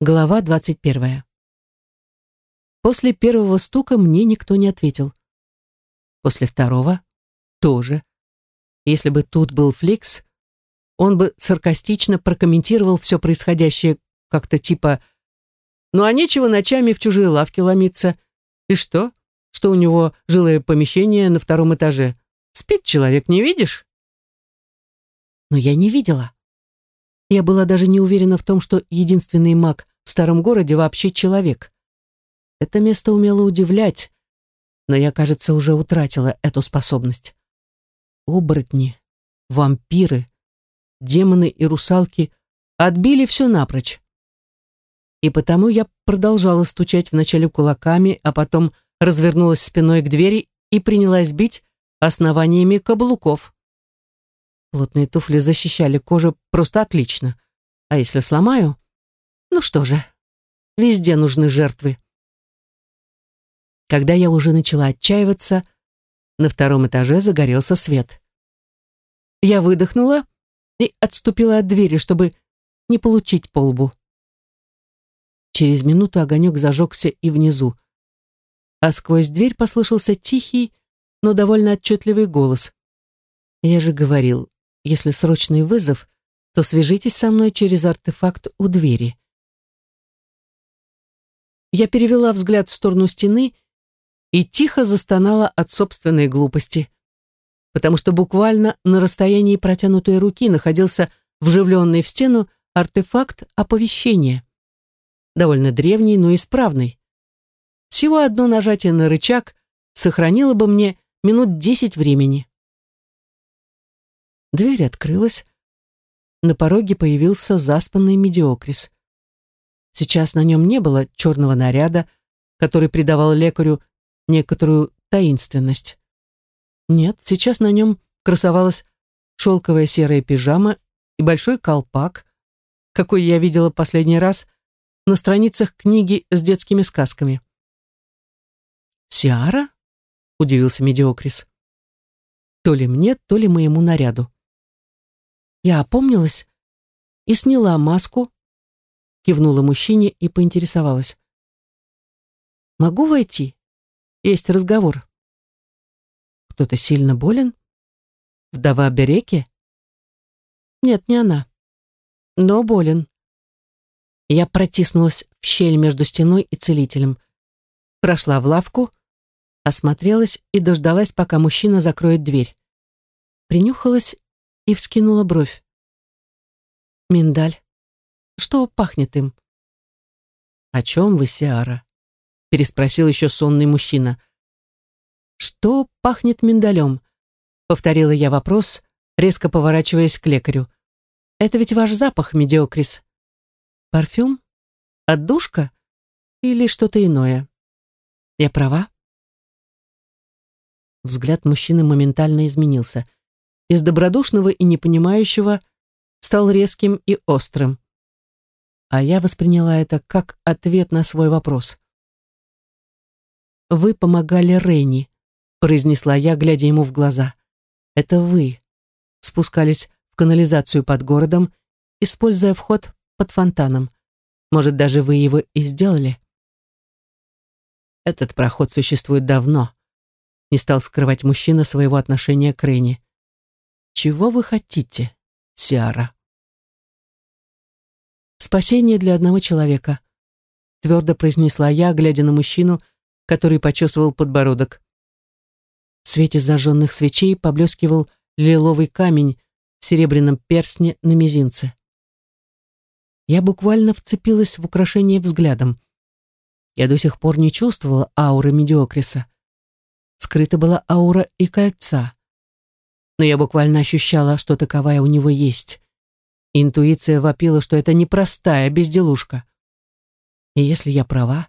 Глава 21. После первого стука мне никто не ответил. После второго тоже. Если бы тут был Фликс, он бы саркастично прокомментировал все происходящее как-то типа «Ну а нечего ночами в чужие лавки ломиться. И что? Что у него жилое помещение на втором этаже? Спит человек, не видишь?» Но я не видела. Я была даже не уверена в том, что единственный маг в старом городе вообще человек. Это место умело удивлять, но я, кажется, уже утратила эту способность. Оборотни, вампиры, демоны и русалки отбили все напрочь. И потому я продолжала стучать вначале кулаками, а потом развернулась спиной к двери и принялась бить основаниями каблуков. Плотные туфли защищали кожу просто отлично. А если сломаю? Ну что же, везде нужны жертвы. Когда я уже начала отчаиваться, на втором этаже загорелся свет. Я выдохнула и отступила от двери, чтобы не получить полбу. Через минуту огонек зажегся и внизу. А сквозь дверь послышался тихий, но довольно отчетливый голос. Я же говорил, если срочный вызов, то свяжитесь со мной через артефакт у двери. Я перевела взгляд в сторону стены и тихо застонала от собственной глупости, потому что буквально на расстоянии протянутой руки находился вживленный в стену артефакт оповещения. Довольно древний, но исправный. Всего одно нажатие на рычаг сохранило бы мне минут десять времени. Дверь открылась. На пороге появился заспанный медиокрис. Сейчас на нем не было черного наряда, который придавал лекарю некоторую таинственность. Нет, сейчас на нем красовалась шелковая серая пижама и большой колпак, какой я видела последний раз на страницах книги с детскими сказками. «Сиара?» — удивился Медиокрис. «То ли мне, то ли моему наряду». Я опомнилась и сняла маску, кивнула мужчине и поинтересовалась. «Могу войти? Есть разговор». «Кто-то сильно болен? Вдова Береке? «Нет, не она. Но болен». Я протиснулась в щель между стеной и целителем, прошла в лавку, осмотрелась и дождалась, пока мужчина закроет дверь. Принюхалась и вскинула бровь. «Миндаль? Что пахнет им?» «О чем вы, Сиара?» — переспросил еще сонный мужчина. «Что пахнет миндалем?» — повторила я вопрос, резко поворачиваясь к лекарю. «Это ведь ваш запах, Медиокрис. Парфюм? Отдушка? Или что-то иное? Я права?» Взгляд мужчины моментально изменился — из добродушного и непонимающего стал резким и острым. А я восприняла это как ответ на свой вопрос. «Вы помогали Рейни», — произнесла я, глядя ему в глаза. «Это вы спускались в канализацию под городом, используя вход под фонтаном. Может, даже вы его и сделали?» «Этот проход существует давно», — не стал скрывать мужчина своего отношения к Рейни. Чего вы хотите, Сиара? Спасение для одного человека, твердо произнесла я, глядя на мужчину, который почесывал подбородок. В свете зажженных свечей поблескивал лиловый камень в серебряном перстне на мизинце. Я буквально вцепилась в украшение взглядом. Я до сих пор не чувствовала ауры Медиокриса. Скрыта была аура и кольца но я буквально ощущала, что таковая у него есть. Интуиция вопила, что это непростая безделушка. И если я права,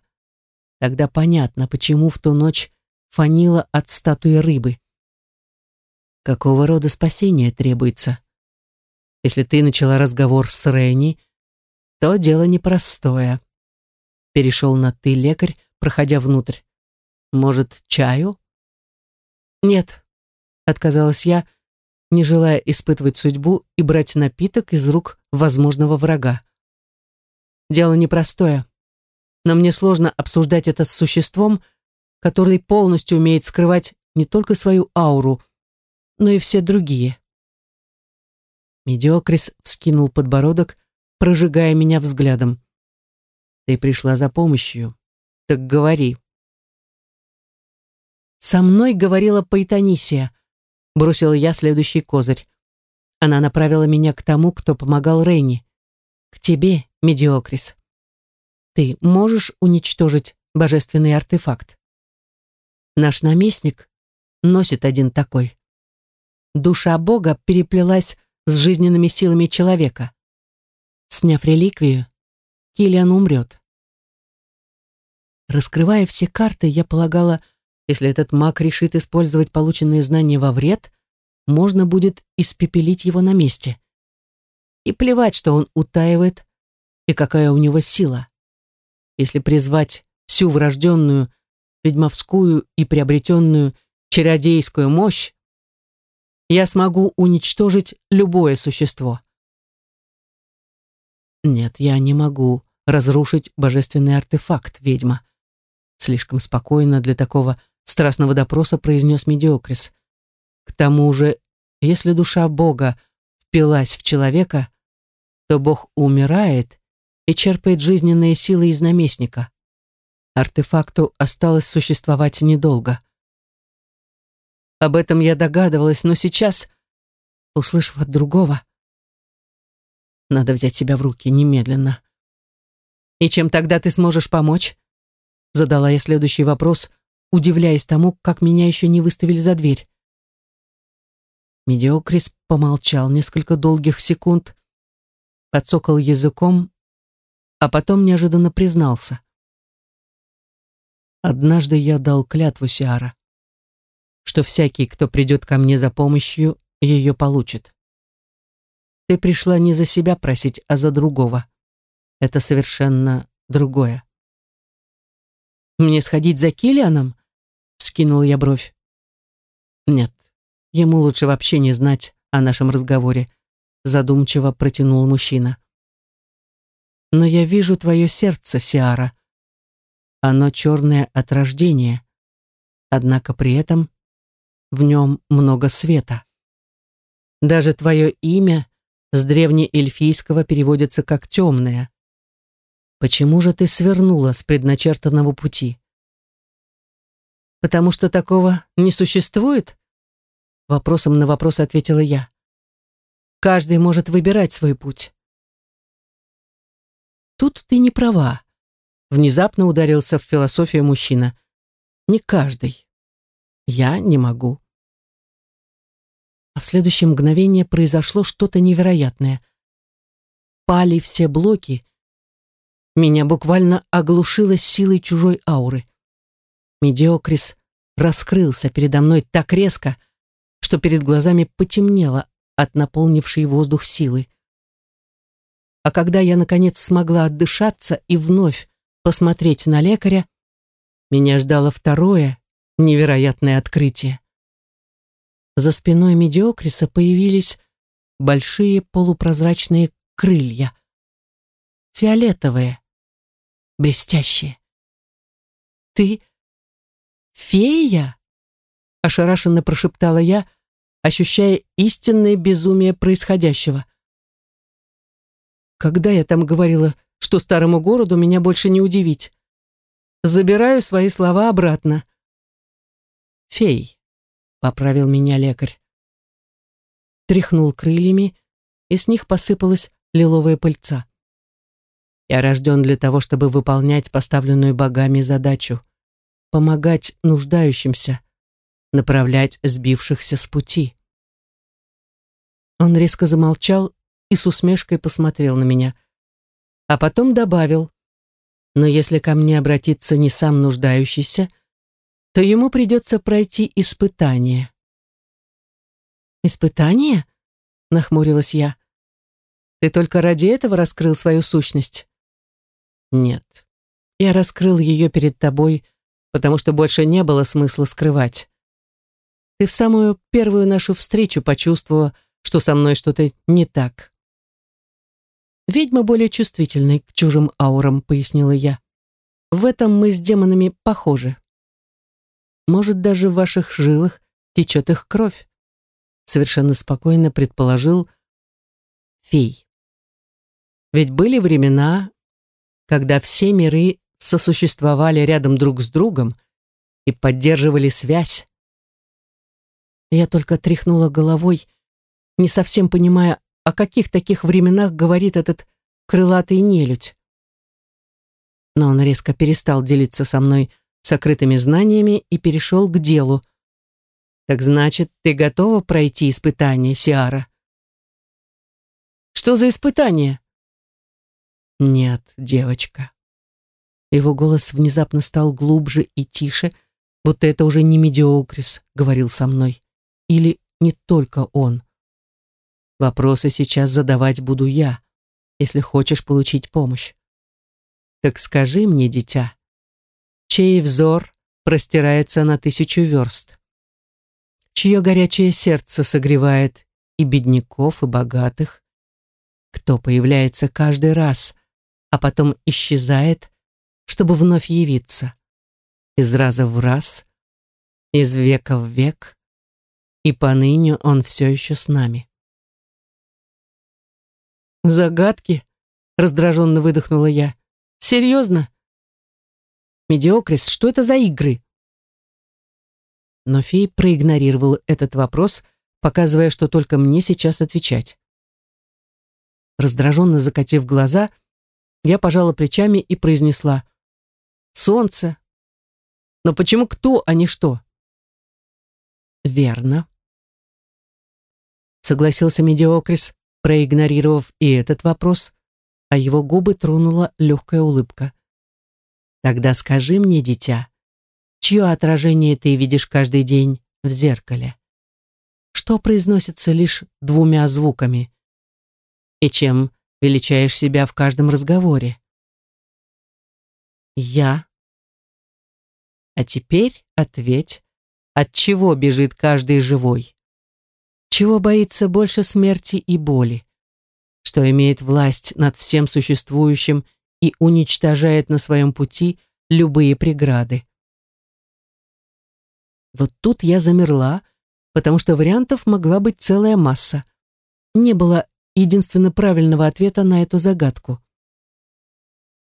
тогда понятно, почему в ту ночь фанила от статуи рыбы. Какого рода спасение требуется? Если ты начала разговор с Ренни, то дело непростое. Перешел на «ты» лекарь, проходя внутрь. Может, чаю? Нет, отказалась я, — не желая испытывать судьбу и брать напиток из рук возможного врага. Дело непростое, но мне сложно обсуждать это с существом, который полностью умеет скрывать не только свою ауру, но и все другие. Медиокрис вскинул подбородок, прожигая меня взглядом. «Ты пришла за помощью. Так говори». Со мной говорила Паэтанисия, Бросил я следующий козырь. Она направила меня к тому, кто помогал Рейни. К тебе, Медиокрис. Ты можешь уничтожить божественный артефакт? Наш наместник носит один такой. Душа Бога переплелась с жизненными силами человека. Сняв реликвию, Килиан умрет. Раскрывая все карты, я полагала, если этот маг решит использовать полученные знания во вред, можно будет испепелить его на месте. И плевать, что он утаивает и какая у него сила. Если призвать всю врожденную, ведьмовскую и приобретенную чародейскую мощь, я смогу уничтожить любое существо. Нет, я не могу разрушить божественный артефакт, ведьма. Слишком спокойно для такого страстного допроса произнес Медиокрис. К тому же, если душа Бога впилась в человека, то Бог умирает и черпает жизненные силы из наместника. Артефакту осталось существовать недолго. Об этом я догадывалась, но сейчас, услышав от другого, надо взять себя в руки немедленно. «И чем тогда ты сможешь помочь?» Задала я следующий вопрос, удивляясь тому, как меня еще не выставили за дверь. Медиокрис помолчал несколько долгих секунд, подсокал языком, а потом неожиданно признался. «Однажды я дал клятву Сиара, что всякий, кто придет ко мне за помощью, ее получит. Ты пришла не за себя просить, а за другого. Это совершенно другое». «Мне сходить за Киллианом?» Скинул я бровь. Нет, ему лучше вообще не знать о нашем разговоре, задумчиво протянул мужчина. Но я вижу твое сердце, Сиара. Оно черное от рождения, однако при этом в нем много света. Даже твое имя с древнеэльфийского переводится как «темное». Почему же ты свернула с предначертанного пути? потому что такого не существует? Вопросом на вопрос ответила я. Каждый может выбирать свой путь. Тут ты не права. Внезапно ударился в философию мужчина. Не каждый. Я не могу. А в следующее мгновение произошло что-то невероятное. Пали все блоки. Меня буквально оглушило силой чужой ауры. Медиокрис раскрылся передо мной так резко, что перед глазами потемнело от наполнившей воздух силы. А когда я, наконец, смогла отдышаться и вновь посмотреть на лекаря, меня ждало второе невероятное открытие. За спиной Медиокриса появились большие полупрозрачные крылья. Фиолетовые, блестящие. «Ты «Фея?» — ошарашенно прошептала я, ощущая истинное безумие происходящего. Когда я там говорила, что старому городу меня больше не удивить? Забираю свои слова обратно. «Фей», — поправил меня лекарь. Тряхнул крыльями, и с них посыпалась лиловая пыльца. Я рожден для того, чтобы выполнять поставленную богами задачу — помогать нуждающимся, направлять сбившихся с пути. Он резко замолчал и с усмешкой посмотрел на меня, а потом добавил, «Но если ко мне обратится не сам нуждающийся, то ему придется пройти испытание». «Испытание?» — нахмурилась я. «Ты только ради этого раскрыл свою сущность?» «Нет, я раскрыл ее перед тобой потому что больше не было смысла скрывать. Ты в самую первую нашу встречу почувствовала, что со мной что-то не так. Ведьмы более чувствительны к чужим аурам, пояснила я. В этом мы с демонами похожи. Может, даже в ваших жилах течет их кровь, совершенно спокойно предположил фей. Ведь были времена, когда все миры сосуществовали рядом друг с другом и поддерживали связь. Я только тряхнула головой, не совсем понимая, о каких таких временах говорит этот крылатый нелюдь. Но он резко перестал делиться со мной сокрытыми знаниями и перешел к делу. «Так значит, ты готова пройти испытание, Сиара?» «Что за испытание?» «Нет, девочка», его голос внезапно стал глубже и тише, будто это уже не Медиокрис говорил со мной. Или не только он. Вопросы сейчас задавать буду я, если хочешь получить помощь. Так скажи мне, дитя, чей взор простирается на тысячу верст? Чье горячее сердце согревает и бедняков, и богатых? Кто появляется каждый раз, а потом исчезает, чтобы вновь явиться. Из раза в раз, из века в век, и поныне он все еще с нами. «Загадки?» — раздраженно выдохнула я. «Серьезно?» «Медиокрис, что это за игры?» Но фей проигнорировал этот вопрос, показывая, что только мне сейчас отвечать. Раздраженно закатив глаза, я пожала плечами и произнесла солнце. Но почему кто, а не что? Верно. Согласился Медиокрис, проигнорировав и этот вопрос, а его губы тронула легкая улыбка. Тогда скажи мне, дитя, чье отражение ты видишь каждый день в зеркале? Что произносится лишь двумя звуками? И чем величаешь себя в каждом разговоре? Я. А теперь ответь, от чего бежит каждый живой? Чего боится больше смерти и боли? Что имеет власть над всем существующим и уничтожает на своем пути любые преграды? Вот тут я замерла, потому что вариантов могла быть целая масса. Не было единственно правильного ответа на эту загадку.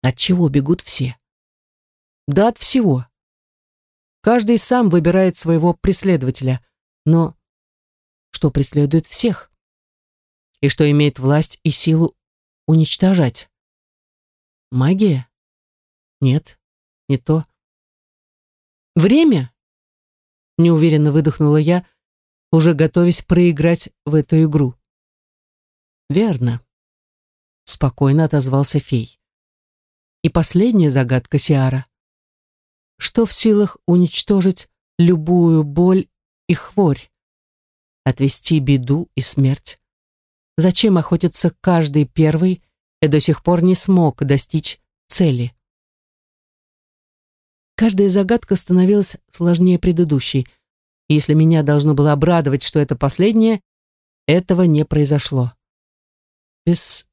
От чего бегут все? Да от всего. Каждый сам выбирает своего преследователя, но что преследует всех и что имеет власть и силу уничтожать. Магия? Нет, не то. Время? Неуверенно выдохнула я, уже готовясь проиграть в эту игру. Верно. Спокойно отозвался фей. И последняя загадка Сиара — что в силах уничтожить любую боль и хворь, отвести беду и смерть. Зачем охотиться каждый первый и до сих пор не смог достичь цели? Каждая загадка становилась сложнее предыдущей. И если меня должно было обрадовать, что это последнее, этого не произошло. Без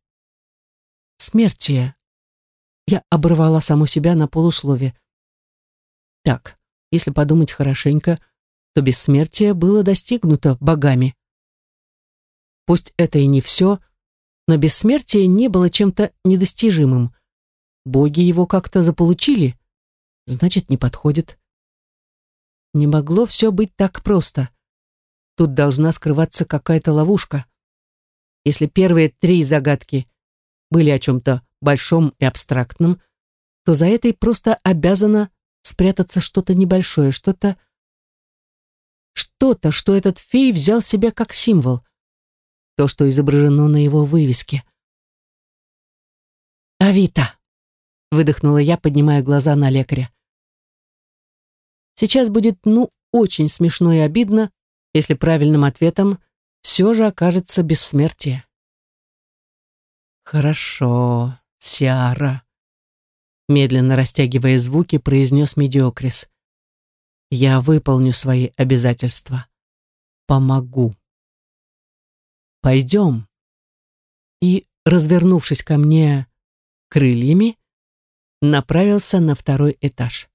смерти я оборвала саму себя на полуслове так, если подумать хорошенько, то бессмертие было достигнуто богами. Пусть это и не все, но бессмертие не было чем-то недостижимым. Боги его как-то заполучили, значит, не подходит. Не могло все быть так просто. Тут должна скрываться какая-то ловушка. Если первые три загадки были о чем-то большом и абстрактном, то за этой просто обязана спрятаться что-то небольшое, что-то... Что-то, что этот фей взял себе как символ. То, что изображено на его вывеске. «Авито!» — выдохнула я, поднимая глаза на лекаря. «Сейчас будет, ну, очень смешно и обидно, если правильным ответом все же окажется бессмертие». «Хорошо, Сиара», медленно растягивая звуки, произнес Медиокрис. «Я выполню свои обязательства. Помогу». «Пойдем». И, развернувшись ко мне крыльями, направился на второй этаж.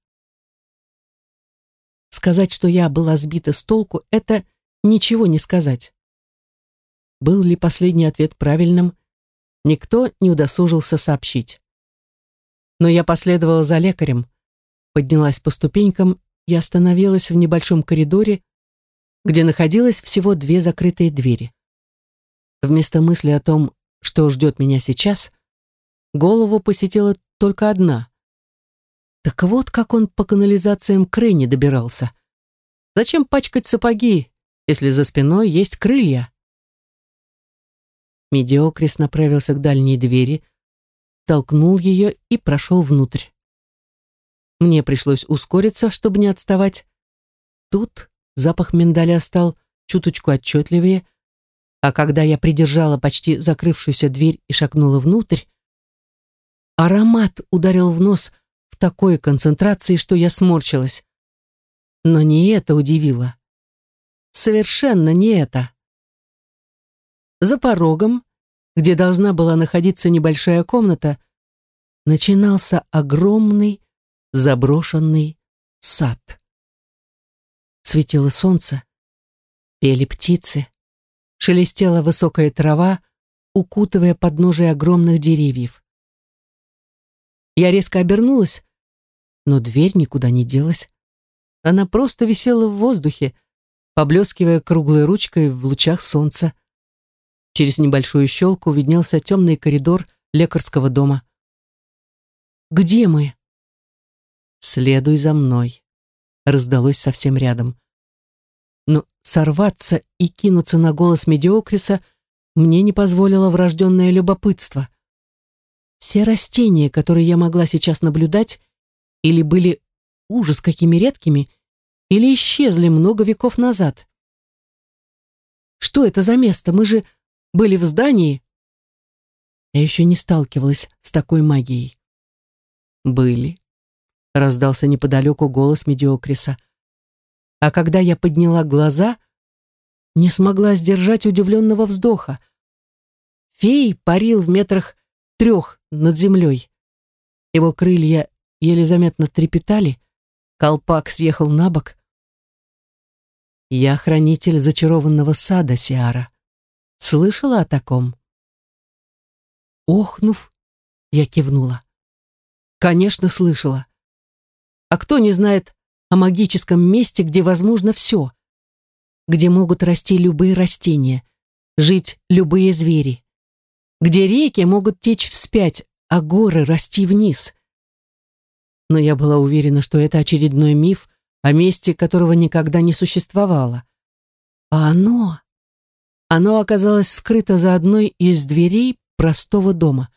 Сказать, что я была сбита с толку, это ничего не сказать. Был ли последний ответ правильным, никто не удосужился сообщить но я последовала за лекарем. Поднялась по ступенькам и остановилась в небольшом коридоре, где находилось всего две закрытые двери. Вместо мысли о том, что ждет меня сейчас, голову посетила только одна. Так вот, как он по канализациям к добирался. Зачем пачкать сапоги, если за спиной есть крылья? Медиокрис направился к дальней двери, толкнул ее и прошел внутрь. Мне пришлось ускориться, чтобы не отставать. Тут запах миндаля стал чуточку отчетливее, а когда я придержала почти закрывшуюся дверь и шагнула внутрь, аромат ударил в нос в такой концентрации, что я сморчилась. Но не это удивило. Совершенно не это. За порогом где должна была находиться небольшая комната, начинался огромный заброшенный сад. Светило солнце, пели птицы, шелестела высокая трава, укутывая подножие огромных деревьев. Я резко обернулась, но дверь никуда не делась. Она просто висела в воздухе, поблескивая круглой ручкой в лучах солнца. Через небольшую щелку виднелся темный коридор лекарского дома. «Где мы?» «Следуй за мной», — раздалось совсем рядом. Но сорваться и кинуться на голос Медиокриса мне не позволило врожденное любопытство. Все растения, которые я могла сейчас наблюдать, или были ужас какими редкими, или исчезли много веков назад. «Что это за место? Мы же были в здании?» Я еще не сталкивалась с такой магией. «Были», — раздался неподалеку голос Медиокриса. А когда я подняла глаза, не смогла сдержать удивленного вздоха. Фей парил в метрах трех над землей. Его крылья еле заметно трепетали, колпак съехал на бок. «Я хранитель зачарованного сада, Сиара», Слышала о таком?» Охнув, я кивнула. «Конечно, слышала. А кто не знает о магическом месте, где возможно все, где могут расти любые растения, жить любые звери, где реки могут течь вспять, а горы расти вниз?» Но я была уверена, что это очередной миф о месте, которого никогда не существовало. А оно оно оказалось скрыто за одной из дверей простого дома.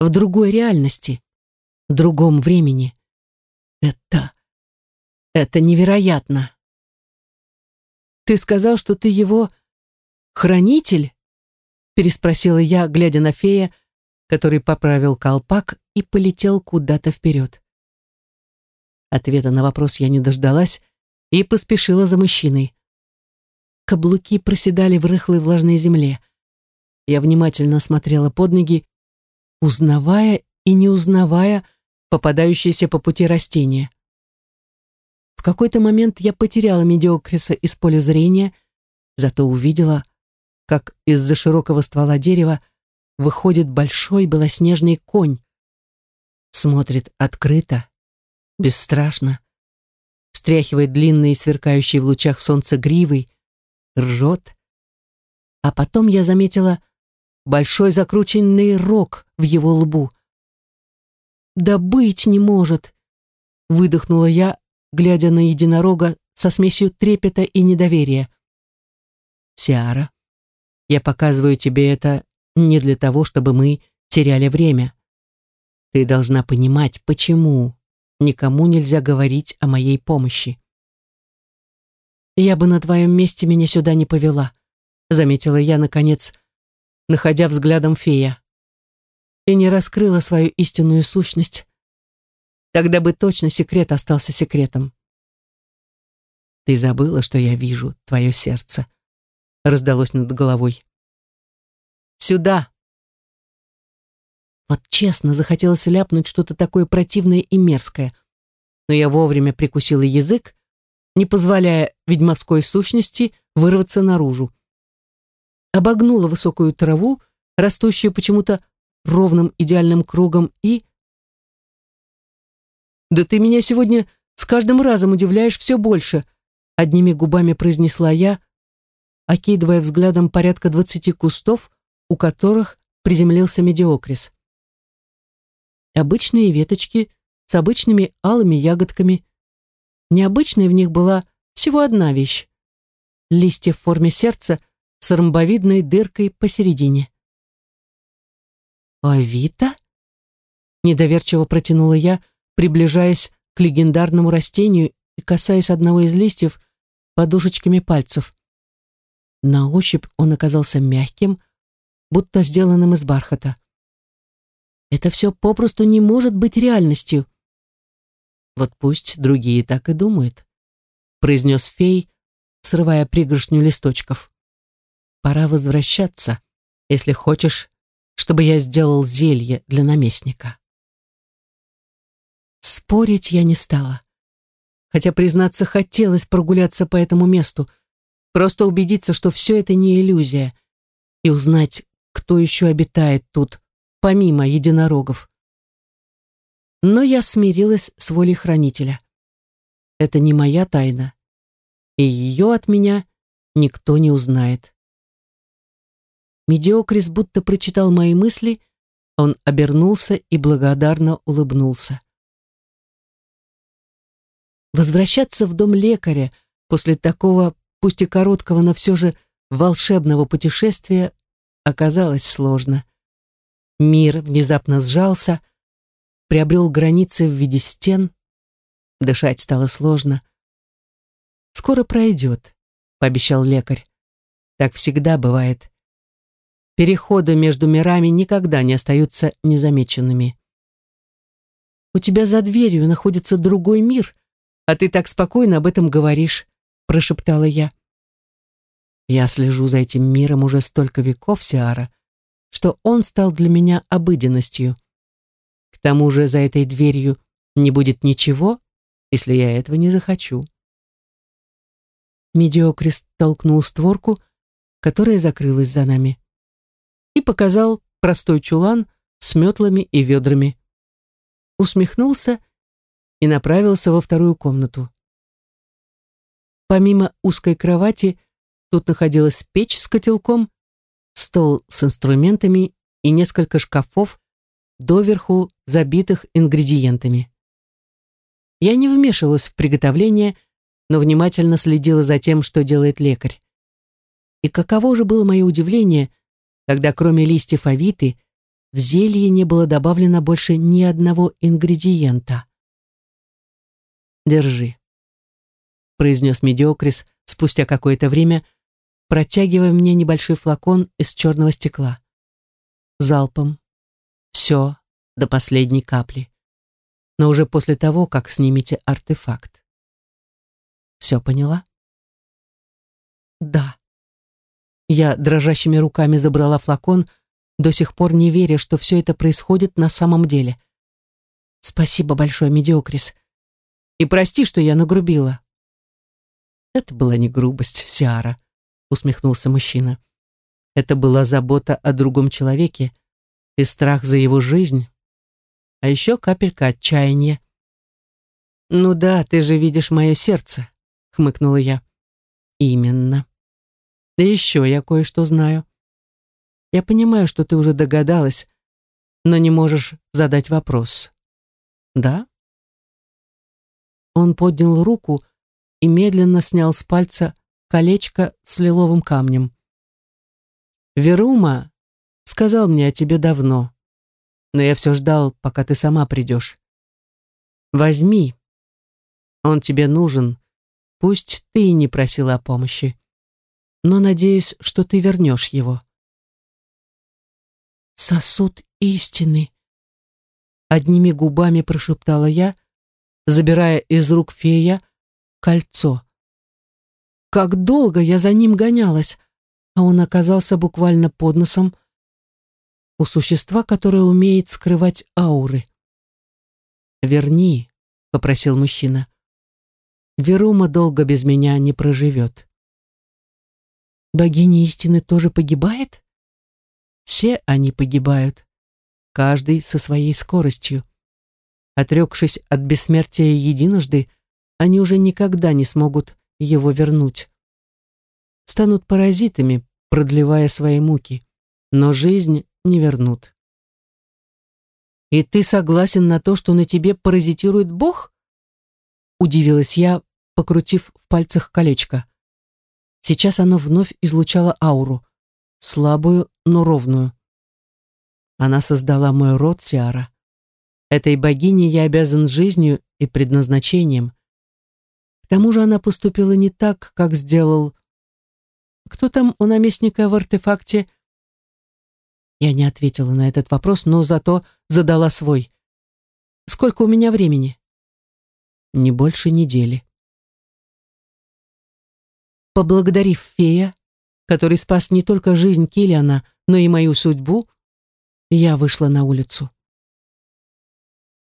В другой реальности, в другом времени. Это... это невероятно. «Ты сказал, что ты его хранитель?» переспросила я, глядя на фея, который поправил колпак и полетел куда-то вперед. Ответа на вопрос я не дождалась и поспешила за мужчиной. Каблуки проседали в рыхлой влажной земле. Я внимательно смотрела под ноги, узнавая и не узнавая попадающиеся по пути растения. В какой-то момент я потеряла медиокриса из поля зрения, зато увидела, как из-за широкого ствола дерева выходит большой белоснежный конь. Смотрит открыто, бесстрашно, стряхивает длинные сверкающие в лучах солнца гривой, ржет. А потом я заметила большой закрученный рог в его лбу. «Да быть не может!» — выдохнула я, глядя на единорога со смесью трепета и недоверия. «Сиара, я показываю тебе это не для того, чтобы мы теряли время. Ты должна понимать, почему никому нельзя говорить о моей помощи. Я бы на твоем месте меня сюда не повела, заметила я, наконец, находя взглядом фея. И не раскрыла свою истинную сущность. Тогда бы точно секрет остался секретом. Ты забыла, что я вижу твое сердце, раздалось над головой. Сюда! Вот честно, захотелось ляпнуть что-то такое противное и мерзкое. Но я вовремя прикусила язык, не позволяя ведьмовской сущности вырваться наружу. Обогнула высокую траву, растущую почему-то ровным идеальным кругом, и... «Да ты меня сегодня с каждым разом удивляешь все больше», одними губами произнесла я, окидывая взглядом порядка двадцати кустов, у которых приземлился медиокрис. Обычные веточки с обычными алыми ягодками, Необычной в них была всего одна вещь. Листья в форме сердца с ромбовидной дыркой посередине. Авита? — недоверчиво протянула я, приближаясь к легендарному растению и касаясь одного из листьев подушечками пальцев. На ощупь он оказался мягким, будто сделанным из бархата. «Это все попросту не может быть реальностью», — вот пусть другие так и думают, произнес фей, срывая пригоршню листочков. Пора возвращаться, если хочешь, чтобы я сделал зелье для наместника. Спорить я не стала. Хотя, признаться, хотелось прогуляться по этому месту, просто убедиться, что все это не иллюзия, и узнать, кто еще обитает тут, помимо единорогов но я смирилась с волей хранителя. Это не моя тайна, и ее от меня никто не узнает. Медиокрис будто прочитал мои мысли, он обернулся и благодарно улыбнулся. Возвращаться в дом лекаря после такого, пусть и короткого, но все же волшебного путешествия оказалось сложно. Мир внезапно сжался, приобрел границы в виде стен. Дышать стало сложно. «Скоро пройдет», — пообещал лекарь. «Так всегда бывает. Переходы между мирами никогда не остаются незамеченными». «У тебя за дверью находится другой мир, а ты так спокойно об этом говоришь», — прошептала я. «Я слежу за этим миром уже столько веков, Сиара», что он стал для меня обыденностью. К тому же за этой дверью не будет ничего, если я этого не захочу. Медиокрис толкнул створку, которая закрылась за нами, и показал простой чулан с метлами и ведрами. Усмехнулся и направился во вторую комнату. Помимо узкой кровати, тут находилась печь с котелком, стол с инструментами и несколько шкафов доверху забитых ингредиентами. Я не вмешивалась в приготовление, но внимательно следила за тем, что делает лекарь. И каково же было мое удивление, когда кроме листьев авиты в зелье не было добавлено больше ни одного ингредиента. «Держи», — произнес Медиокрис спустя какое-то время, протягивая мне небольшой флакон из черного стекла. Залпом все до последней капли. Но уже после того, как снимете артефакт. Все поняла? Да. Я дрожащими руками забрала флакон, до сих пор не веря, что все это происходит на самом деле. Спасибо большое, Медиокрис. И прости, что я нагрубила. Это была не грубость, Сиара, усмехнулся мужчина. Это была забота о другом человеке, и страх за его жизнь, а еще капелька отчаяния. «Ну да, ты же видишь мое сердце», — хмыкнула я. «Именно. Да еще я кое-что знаю. Я понимаю, что ты уже догадалась, но не можешь задать вопрос. Да?» Он поднял руку и медленно снял с пальца колечко с лиловым камнем. Верума сказал мне о тебе давно, но я все ждал, пока ты сама придешь. Возьми. Он тебе нужен. Пусть ты и не просила о помощи, но надеюсь, что ты вернешь его. Сосуд истины. Одними губами прошептала я, забирая из рук фея кольцо. Как долго я за ним гонялась, а он оказался буквально под носом, у существа, которое умеет скрывать ауры. «Верни», — попросил мужчина. «Верума долго без меня не проживет». «Богиня истины тоже погибает?» «Все они погибают, каждый со своей скоростью. Отрекшись от бессмертия единожды, они уже никогда не смогут его вернуть. Станут паразитами, продлевая свои муки, но жизнь не вернут. «И ты согласен на то, что на тебе паразитирует Бог?» Удивилась я, покрутив в пальцах колечко. Сейчас оно вновь излучало ауру, слабую, но ровную. Она создала мой род, Сиара. Этой богине я обязан жизнью и предназначением. К тому же она поступила не так, как сделал... Кто там у наместника в артефакте я не ответила на этот вопрос, но зато задала свой. Сколько у меня времени? Не больше недели. Поблагодарив фея, который спас не только жизнь Киллиана, но и мою судьбу, я вышла на улицу.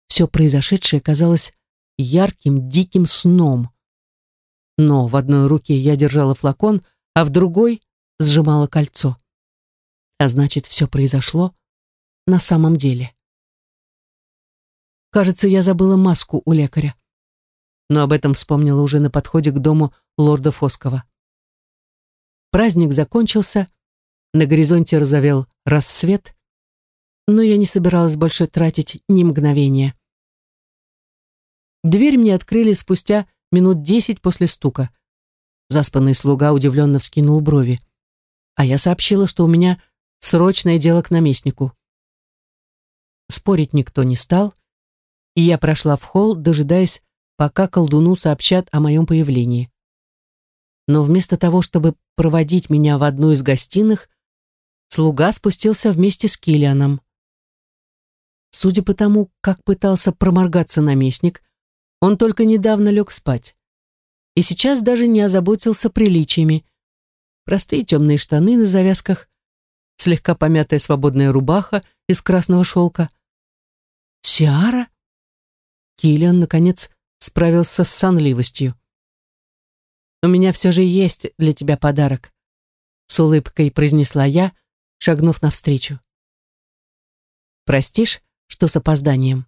Все произошедшее казалось ярким, диким сном. Но в одной руке я держала флакон, а в другой сжимала кольцо а значит, все произошло на самом деле. Кажется, я забыла маску у лекаря. Но об этом вспомнила уже на подходе к дому лорда Фоскова. Праздник закончился, на горизонте разовел рассвет, но я не собиралась больше тратить ни мгновения. Дверь мне открыли спустя минут десять после стука. Заспанный слуга удивленно вскинул брови. А я сообщила, что у меня Срочное дело к наместнику. Спорить никто не стал, и я прошла в холл, дожидаясь, пока колдуну сообщат о моем появлении. Но вместо того, чтобы проводить меня в одну из гостиных, слуга спустился вместе с Килианом. Судя по тому, как пытался проморгаться наместник, он только недавно лег спать. И сейчас даже не озаботился приличиями. Простые темные штаны на завязках, слегка помятая свободная рубаха из красного шелка. «Сиара?» Киллиан, наконец, справился с сонливостью. «У меня все же есть для тебя подарок», — с улыбкой произнесла я, шагнув навстречу. «Простишь, что с опозданием?»